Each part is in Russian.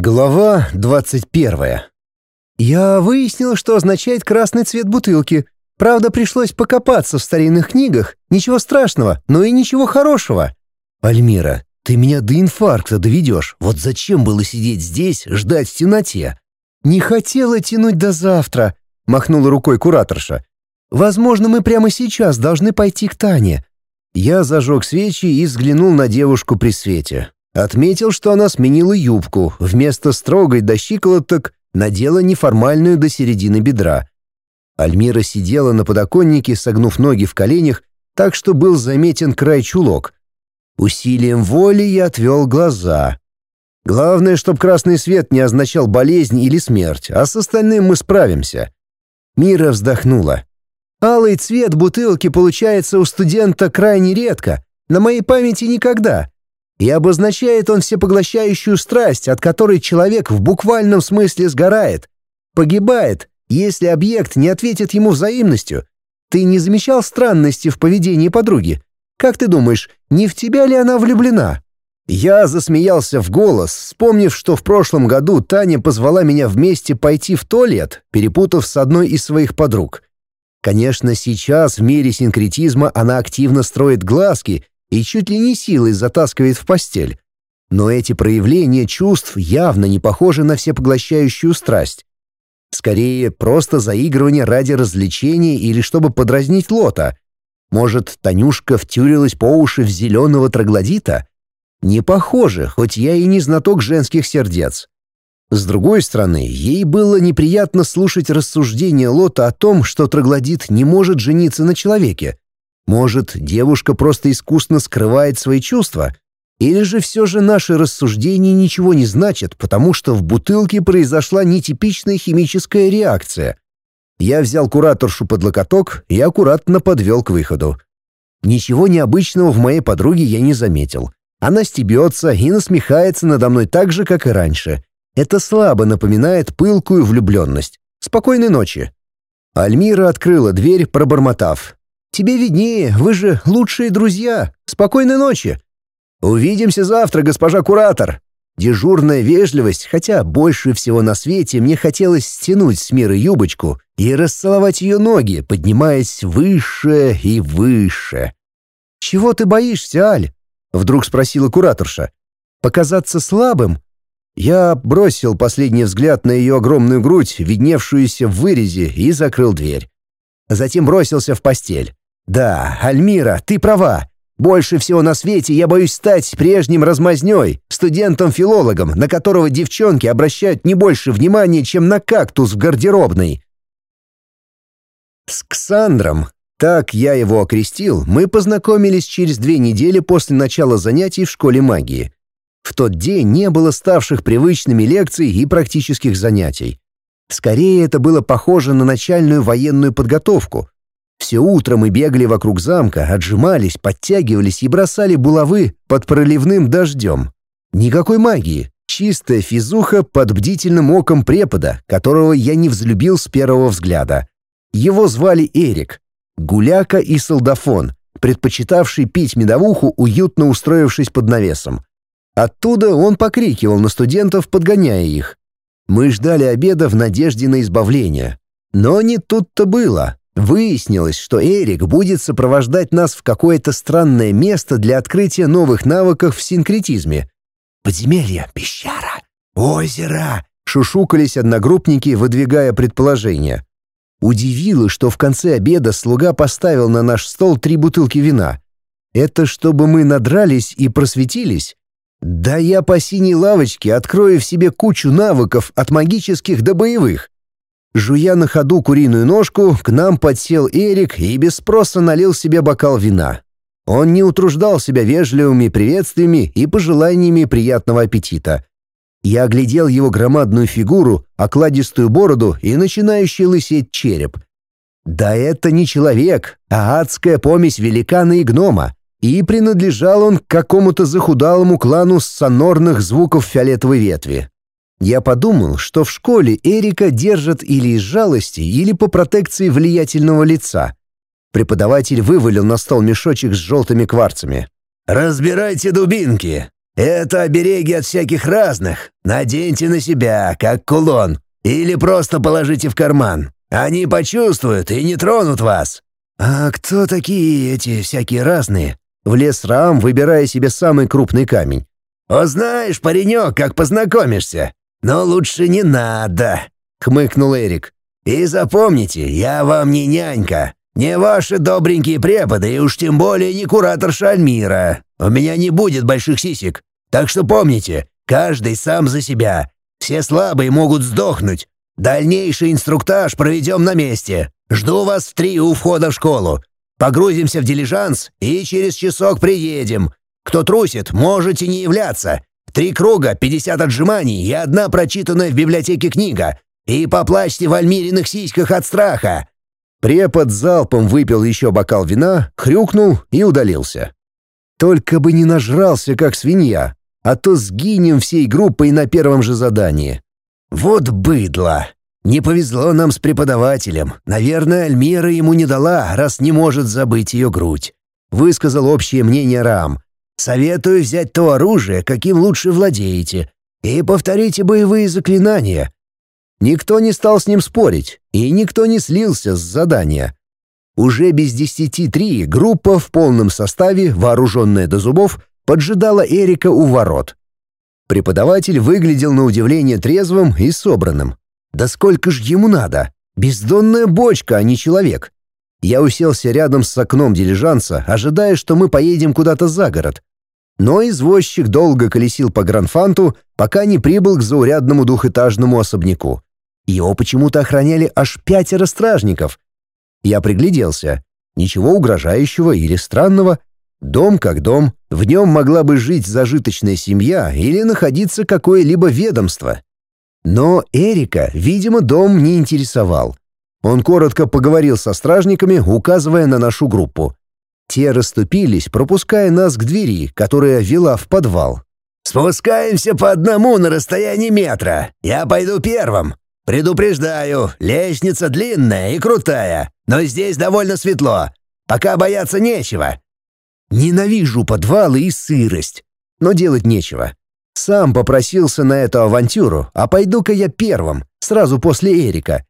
Глава 21. Я выяснил, что означает красный цвет бутылки. Правда, пришлось покопаться в старинных книгах. Ничего страшного, но и ничего хорошего. Альмира, ты меня до инфаркта доведешь. Вот зачем было сидеть здесь, ждать в темноте? Не хотела тянуть до завтра, махнула рукой кураторша. Возможно, мы прямо сейчас должны пойти к Тане. Я зажег свечи и взглянул на девушку при свете. Отметил, что она сменила юбку, вместо строгой до щиколоток надела неформальную до середины бедра. Альмира сидела на подоконнике, согнув ноги в коленях, так что был заметен край чулок. Усилием воли я отвел глаза. Главное, чтобы красный свет не означал болезнь или смерть, а с остальным мы справимся. Мира вздохнула. Алый цвет бутылки получается у студента крайне редко, на моей памяти никогда и обозначает он всепоглощающую страсть, от которой человек в буквальном смысле сгорает, погибает, если объект не ответит ему взаимностью. Ты не замечал странности в поведении подруги? Как ты думаешь, не в тебя ли она влюблена? Я засмеялся в голос, вспомнив, что в прошлом году Таня позвала меня вместе пойти в туалет, перепутав с одной из своих подруг. Конечно, сейчас в мире синкретизма она активно строит глазки и чуть ли не силой затаскивает в постель. Но эти проявления чувств явно не похожи на всепоглощающую страсть. Скорее, просто заигрывание ради развлечения или чтобы подразнить Лота. Может, Танюшка втюрилась по уши в зеленого троглодита? Не похоже, хоть я и не знаток женских сердец. С другой стороны, ей было неприятно слушать рассуждения Лота о том, что троглодит не может жениться на человеке, может, девушка просто искусно скрывает свои чувства? Или же все же наши рассуждения ничего не значат, потому что в бутылке произошла нетипичная химическая реакция? Я взял кураторшу под локоток и аккуратно подвел к выходу. Ничего необычного в моей подруге я не заметил. Она стебется и насмехается надо мной так же, как и раньше. Это слабо напоминает пылкую влюбленность. Спокойной ночи. Альмира открыла дверь, пробормотав. Тебе виднее, вы же лучшие друзья. Спокойной ночи. Увидимся завтра, госпожа куратор. Дежурная вежливость, хотя больше всего на свете мне хотелось стянуть с мира юбочку и расцеловать ее ноги, поднимаясь выше и выше. «Чего ты боишься, Аль?» — вдруг спросила кураторша. «Показаться слабым?» Я бросил последний взгляд на ее огромную грудь, видневшуюся в вырезе, и закрыл дверь. Затем бросился в постель. «Да, Альмира, ты права. Больше всего на свете я боюсь стать прежним размазнёй, студентом-филологом, на которого девчонки обращают не больше внимания, чем на кактус в гардеробной». С Ксандром, так я его окрестил, мы познакомились через две недели после начала занятий в школе магии. В тот день не было ставших привычными лекций и практических занятий. Скорее, это было похоже на начальную военную подготовку — все утро мы бегали вокруг замка, отжимались, подтягивались и бросали булавы под проливным дождем. Никакой магии, чистая физуха под бдительным оком препода, которого я не взлюбил с первого взгляда. Его звали Эрик, гуляка и солдафон, предпочитавший пить медовуху, уютно устроившись под навесом. Оттуда он покрикивал на студентов, подгоняя их. Мы ждали обеда в надежде на избавление. Но не тут-то было. Выяснилось, что Эрик будет сопровождать нас в какое-то странное место для открытия новых навыков в синкретизме. «Подземелье, пещера, озеро!» — шушукались одногруппники, выдвигая предположения. Удивило, что в конце обеда слуга поставил на наш стол три бутылки вина. Это чтобы мы надрались и просветились? Да я по синей лавочке открою в себе кучу навыков от магических до боевых. Жуя на ходу куриную ножку, к нам подсел Эрик и без спроса налил себе бокал вина. Он не утруждал себя вежливыми приветствиями и пожеланиями приятного аппетита. Я оглядел его громадную фигуру, окладистую бороду и начинающий лысеть череп. Да это не человек, а адская помесь великана и гнома. И принадлежал он к какому-то захудалому клану сонорных звуков фиолетовой ветви. Я подумал, что в школе Эрика держат или из жалости, или по протекции влиятельного лица. Преподаватель вывалил на стол мешочек с желтыми кварцами. «Разбирайте дубинки!» Это обереги от всяких разных. Наденьте на себя, как кулон. Или просто положите в карман. Они почувствуют и не тронут вас». «А кто такие эти всякие разные?» Влез Рам, выбирая себе самый крупный камень. «Узнаешь, паренек, как познакомишься. Но лучше не надо», — хмыкнул Эрик. «И запомните, я вам не нянька. Не ваши добренькие преподы, и уж тем более не куратор Шальмира. У меня не будет больших сисек. Так что помните, каждый сам за себя. Все слабые могут сдохнуть. Дальнейший инструктаж проведем на месте. Жду вас в три у входа в школу. Погрузимся в дилижанс и через часок приедем. Кто трусит, можете не являться. Три круга, 50 отжиманий и одна прочитанная в библиотеке книга. И поплачьте в альмириных сиськах от страха. Препод залпом выпил еще бокал вина, хрюкнул и удалился. Только бы не нажрался, как свинья, а то сгинем всей группой на первом же задании. Вот быдло! Не повезло нам с преподавателем. Наверное, Альмира ему не дала, раз не может забыть ее грудь. Высказал общее мнение Рам. Советую взять то оружие, каким лучше владеете, и повторите боевые заклинания. Никто не стал с ним спорить, и никто не слился с задания. Уже без десяти три группа в полном составе, вооруженная до зубов, поджидала Эрика у ворот. Преподаватель выглядел на удивление трезвым и собранным. Да сколько ж ему надо? Бездонная бочка, а не человек. Я уселся рядом с окном дилижанса, ожидая, что мы поедем куда-то за город. Но извозчик долго колесил по Гранфанту, пока не прибыл к заурядному двухэтажному особняку. Его почему-то охраняли аж пятеро стражников. Я пригляделся. Ничего угрожающего или странного. Дом как дом. В нем могла бы жить зажиточная семья или находиться какое-либо ведомство. Но Эрика, видимо, дом не интересовал. Он коротко поговорил со стражниками, указывая на нашу группу. Те расступились, пропуская нас к двери, которая вела в подвал. «Спускаемся по одному на расстоянии метра. Я пойду первым. Предупреждаю, лестница длинная и крутая, но здесь довольно светло. Пока бояться нечего. Ненавижу подвалы и сырость, но делать нечего. Сам попросился на эту авантюру, а пойду-ка я первым, сразу после Эрика.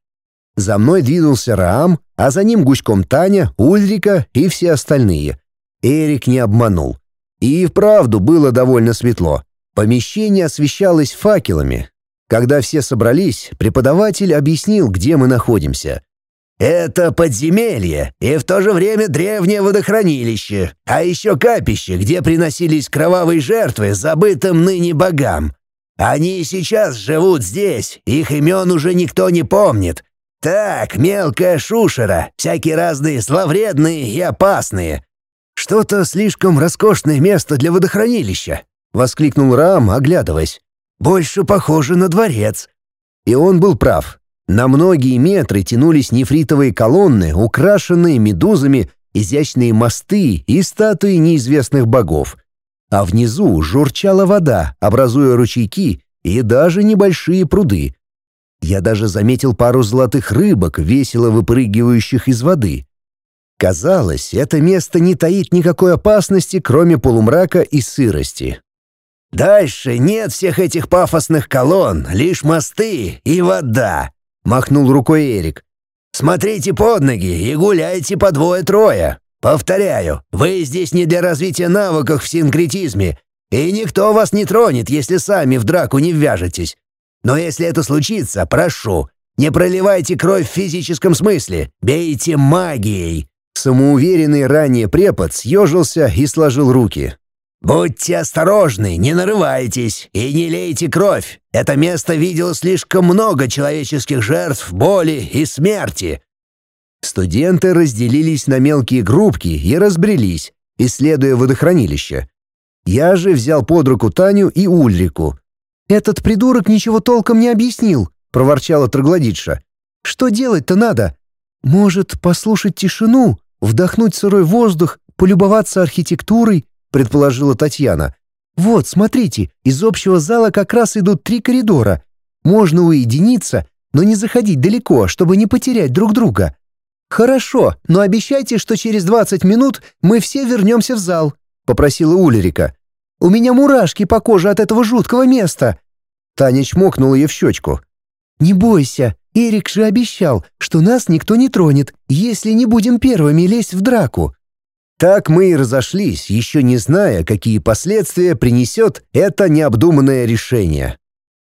За мной двинулся Раам, а за ним гуськом Таня, Ульрика и все остальные. Эрик не обманул. И вправду было довольно светло. Помещение освещалось факелами, когда все собрались, преподаватель объяснил, где мы находимся. «Это подземелье и в то же время древнее водохранилище, а еще капище, где приносились кровавые жертвы забытым ныне богам. Они сейчас живут здесь, их имен уже никто не помнит. Так, мелкая шушера, всякие разные зловредные и опасные. Что-то слишком роскошное место для водохранилища», — воскликнул Рам, оглядываясь. Больше похоже на дворец. И он был прав. На многие метры тянулись нефритовые колонны, украшенные медузами, изящные мосты и статуи неизвестных богов. А внизу журчала вода, образуя ручейки и даже небольшие пруды. Я даже заметил пару золотых рыбок, весело выпрыгивающих из воды. Казалось, это место не таит никакой опасности, кроме полумрака и сырости. Дальше нет всех этих пафосных колонн, лишь мосты и вода», — махнул рукой Эрик. «Смотрите под ноги и гуляйте по двое-трое. Повторяю, вы здесь не для развития навыков в синкретизме, и никто вас не тронет, если сами в драку не ввяжетесь. Но если это случится, прошу, не проливайте кровь в физическом смысле, бейте магией». Самоуверенный ранее препод съежился и сложил руки. «Будьте осторожны, не нарывайтесь и не лейте кровь. Это место видело слишком много человеческих жертв, боли и смерти». Студенты разделились на мелкие группки и разбрелись, исследуя водохранилище. Я же взял под руку Таню и Ульрику. «Этот придурок ничего толком не объяснил», — проворчала троглодитша. «Что делать-то надо? Может, послушать тишину, вдохнуть сырой воздух, полюбоваться архитектурой, — предположила Татьяна. «Вот, смотрите, из общего зала как раз идут три коридора. Можно уединиться, но не заходить далеко, чтобы не потерять друг друга». «Хорошо, но обещайте, что через 20 минут мы все вернемся в зал», — попросила Ульрика. У меня мурашки по коже от этого жуткого места!» Таня чмокнула ее в щечку. «Не бойся, Эрик же обещал, что нас никто не тронет, если не будем первыми лезть в драку». Так мы и разошлись, еще не зная, какие последствия принесет это необдуманное решение.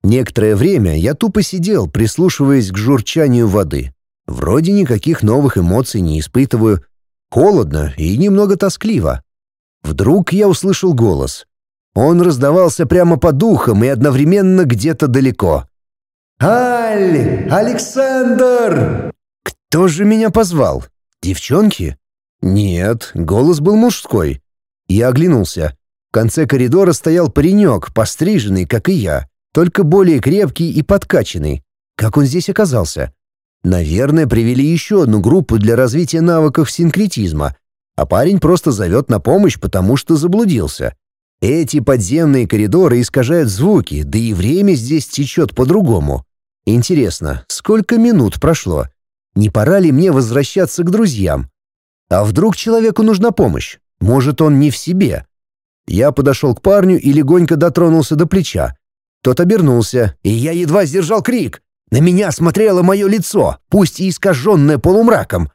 Некоторое время я тупо сидел, прислушиваясь к журчанию воды. Вроде никаких новых эмоций не испытываю. Холодно и немного тоскливо. Вдруг я услышал голос. Он раздавался прямо по духам и одновременно где-то далеко. «Аль! Александр!» Кто же меня позвал? Девчонки? Нет, голос был мужской. Я оглянулся. В конце коридора стоял паренек, постриженный, как и я, только более крепкий и подкачанный. Как он здесь оказался? Наверное, привели еще одну группу для развития навыков синкретизма, а парень просто зовет на помощь, потому что заблудился. Эти подземные коридоры искажают звуки, да и время здесь течет по-другому. Интересно, сколько минут прошло? Не пора ли мне возвращаться к друзьям? А вдруг человеку нужна помощь? Может, он не в себе? Я подошел к парню и легонько дотронулся до плеча. Тот обернулся, и я едва сдержал крик. На меня смотрело мое лицо, пусть и искаженное полумраком.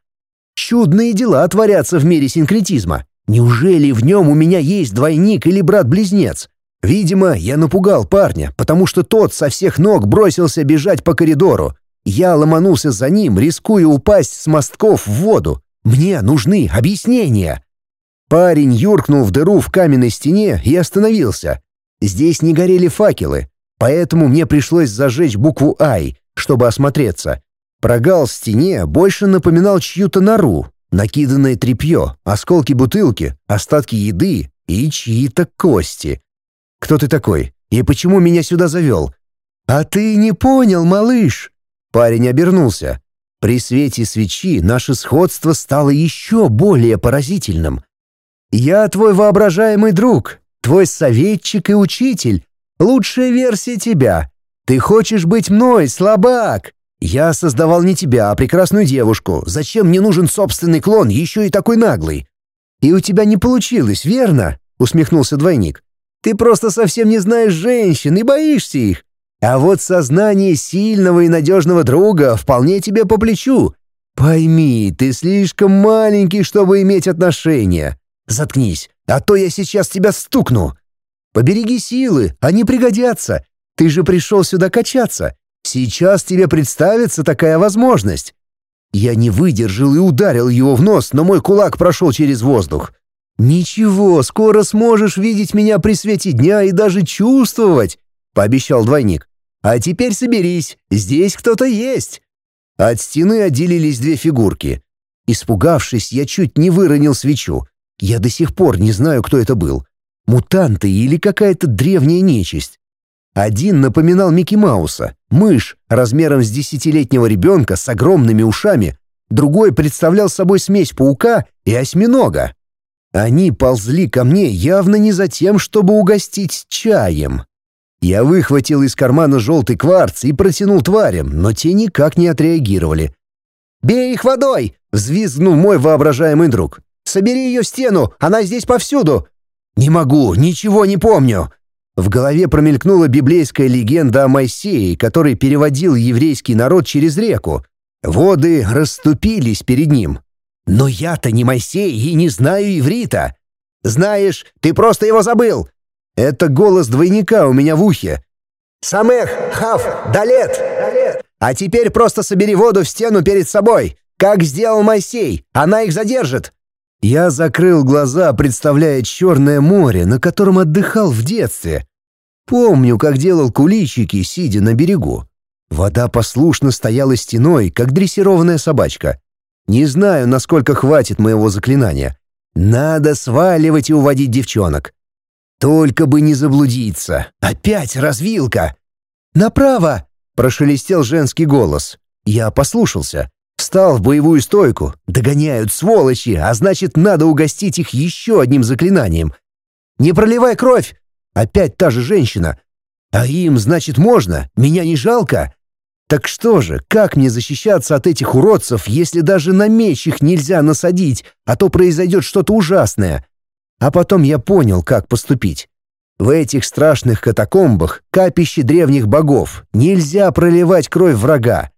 Чудные дела творятся в мире синкретизма. Неужели в нем у меня есть двойник или брат-близнец? Видимо, я напугал парня, потому что тот со всех ног бросился бежать по коридору. Я ломанулся за ним, рискуя упасть с мостков в воду. Мне нужны объяснения. Парень юркнул в дыру в каменной стене и остановился. Здесь не горели факелы, поэтому мне пришлось зажечь букву «Ай», чтобы осмотреться. Прогал в стене больше напоминал чью-то нору, Накиданное тряпье, осколки бутылки, остатки еды и чьи-то кости. Кто ты такой? И почему меня сюда завел? А ты не понял, малыш. Парень обернулся. При свете свечи наше сходство стало еще более поразительным. Я твой воображаемый друг, твой советчик и учитель, лучшая версия тебя. Ты хочешь быть мной, слабак. «Я создавал не тебя, а прекрасную девушку. Зачем мне нужен собственный клон, еще и такой наглый?» «И у тебя не получилось, верно?» — усмехнулся двойник. «Ты просто совсем не знаешь женщин и боишься их. А вот сознание сильного и надежного друга вполне тебе по плечу. Пойми, ты слишком маленький, чтобы иметь отношения. Заткнись, а то я сейчас тебя стукну. Побереги силы, они пригодятся. Ты же пришел сюда качаться. Сейчас тебе представится такая возможность. Я не выдержал и ударил его в нос, но мой кулак прошел через воздух. «Ничего, скоро сможешь видеть меня при свете дня и даже чувствовать», — пообещал двойник. «А теперь соберись, здесь кто-то есть». От стены отделились две фигурки. Испугавшись, я чуть не выронил свечу. Я до сих пор не знаю, кто это был. Мутанты или какая-то древняя нечисть. Один напоминал Микки Мауса, мышь размером с десятилетнего ребенка с огромными ушами, другой представлял собой смесь паука и осьминога. Они ползли ко мне явно не за тем, чтобы угостить чаем. Я выхватил из кармана желтый кварц и протянул тварям, но те никак не отреагировали. «Бей их водой!» — взвизгнул мой воображаемый друг. «Собери ее в стену, она здесь повсюду!» «Не могу, ничего не помню!» В голове промелькнула библейская легенда о Моисее, который переводил еврейский народ через реку. Воды расступились перед ним. Но я-то не Моисей и не знаю иврита. Знаешь, ты просто его забыл. Это голос двойника у меня в ухе. Самех, Хав, Далет. А теперь просто собери воду в стену перед собой, как сделал Моисей. Она их задержит. Я закрыл глаза, представляя черное море, на котором отдыхал в детстве. Помню, как делал куличики, сидя на берегу. Вода послушно стояла стеной, как дрессированная собачка. Не знаю, насколько хватит моего заклинания. Надо сваливать и уводить девчонок. Только бы не заблудиться. Опять развилка. «Направо!» — прошелестел женский голос. Я послушался. Встал в боевую стойку. Догоняют сволочи, а значит, надо угостить их еще одним заклинанием. «Не проливай кровь!» Опять та же женщина. А им, значит, можно? Меня не жалко? Так что же, как мне защищаться от этих уродцев, если даже на меч их нельзя насадить, а то произойдет что-то ужасное? А потом я понял, как поступить. В этих страшных катакомбах, капище древних богов, нельзя проливать кровь врага.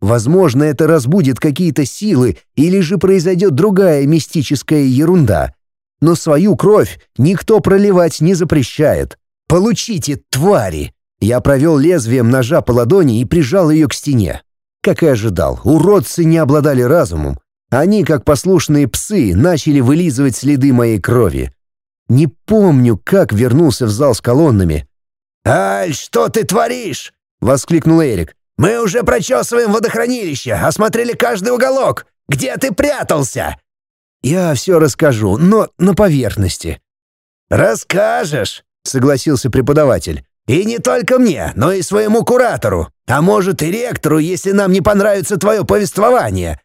Возможно, это разбудит какие-то силы или же произойдет другая мистическая ерунда. Но свою кровь никто проливать не запрещает. Получите, твари! Я провел лезвием ножа по ладони и прижал ее к стене. Как и ожидал, уродцы не обладали разумом. Они, как послушные псы, начали вылизывать следы моей крови. Не помню, как вернулся в зал с колоннами. «Аль, что ты творишь?» — воскликнул Эрик. «Мы уже прочесываем водохранилище, осмотрели каждый уголок. Где ты прятался?» «Я все расскажу, но на поверхности». «Расскажешь», — согласился преподаватель. «И не только мне, но и своему куратору. А может и ректору, если нам не понравится твое повествование».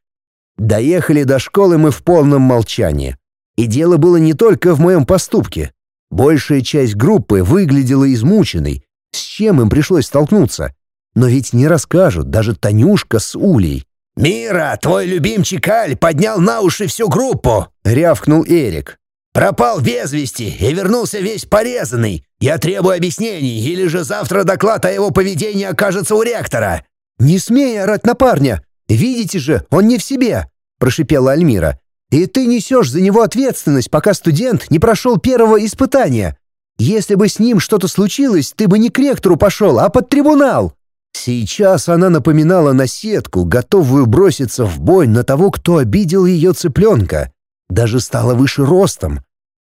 Доехали до школы мы в полном молчании. И дело было не только в моем поступке. Большая часть группы выглядела измученной, с чем им пришлось столкнуться. Но ведь не расскажут даже Танюшка с Улей. «Мира, твой любимчик Аль поднял на уши всю группу!» — рявкнул Эрик. «Пропал без вести и вернулся весь порезанный. Я требую объяснений, или же завтра доклад о его поведении окажется у ректора». «Не смей орать на парня! Видите же, он не в себе!» — прошипела Альмира. И ты несешь за него ответственность, пока студент не прошел первого испытания. Если бы с ним что-то случилось, ты бы не к ректору пошел, а под трибунал». Сейчас она напоминала наседку, готовую броситься в бой на того, кто обидел ее цыпленка. Даже стала выше ростом.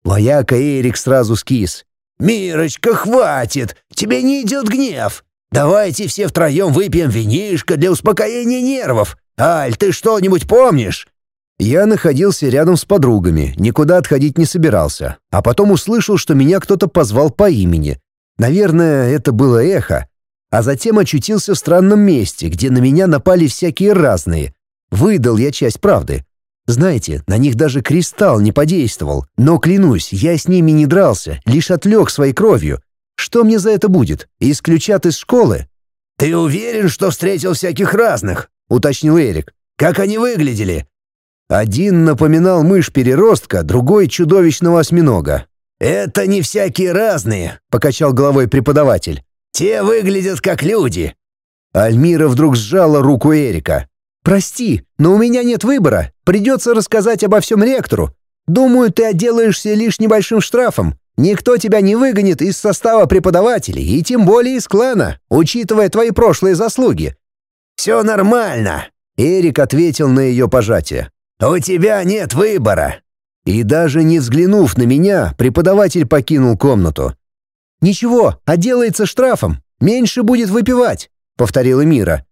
Вояка Эрик сразу скис. «Мирочка, хватит! Тебе не идет гнев! Давайте все втроем выпьем винишко для успокоения нервов. Аль, ты что-нибудь помнишь? Я находился рядом с подругами, никуда отходить не собирался, а потом услышал, что меня кто-то позвал по имени. Наверное, это было эхо. А затем очутился в странном месте, где на меня напали всякие разные. Выдал я часть правды. Знаете, на них даже кристалл не подействовал. Но клянусь, я с ними не дрался, лишь отвлек своей кровью. Что мне за это будет? Исключат из школы? «Ты уверен, что встретил всяких разных?» — уточнил Эрик. «Как они выглядели?» Один напоминал мышь-переростка, другой — чудовищного осьминога. «Это не всякие разные», — покачал головой преподаватель. «Те выглядят как люди». Альмира вдруг сжала руку Эрика. «Прости, но у меня нет выбора. Придется рассказать обо всем ректору. Думаю, ты отделаешься лишь небольшим штрафом. Никто тебя не выгонит из состава преподавателей, и тем более из клана, учитывая твои прошлые заслуги». «Все нормально», — Эрик ответил на ее пожатие. «У тебя нет выбора!» И даже не взглянув на меня, преподаватель покинул комнату. «Ничего, отделается штрафом. Меньше будет выпивать», — повторила Мира.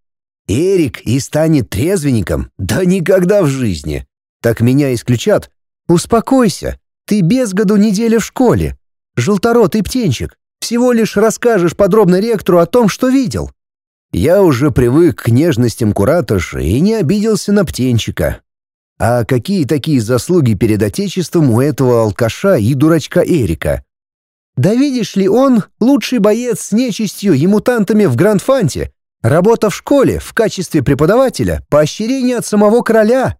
«Эрик и станет трезвенником? Да никогда в жизни. Так меня исключат? Успокойся. Ты без году неделя в школе. Желторотый птенчик. Всего лишь расскажешь подробно ректору о том, что видел». Я уже привык к нежностям кураторши и не обиделся на птенчика, а какие такие заслуги перед Отечеством у этого алкаша и дурачка Эрика? Да видишь ли, он лучший боец с нечистью и мутантами в Гранд-Фанте. Работа в школе в качестве преподавателя, поощрение от самого короля.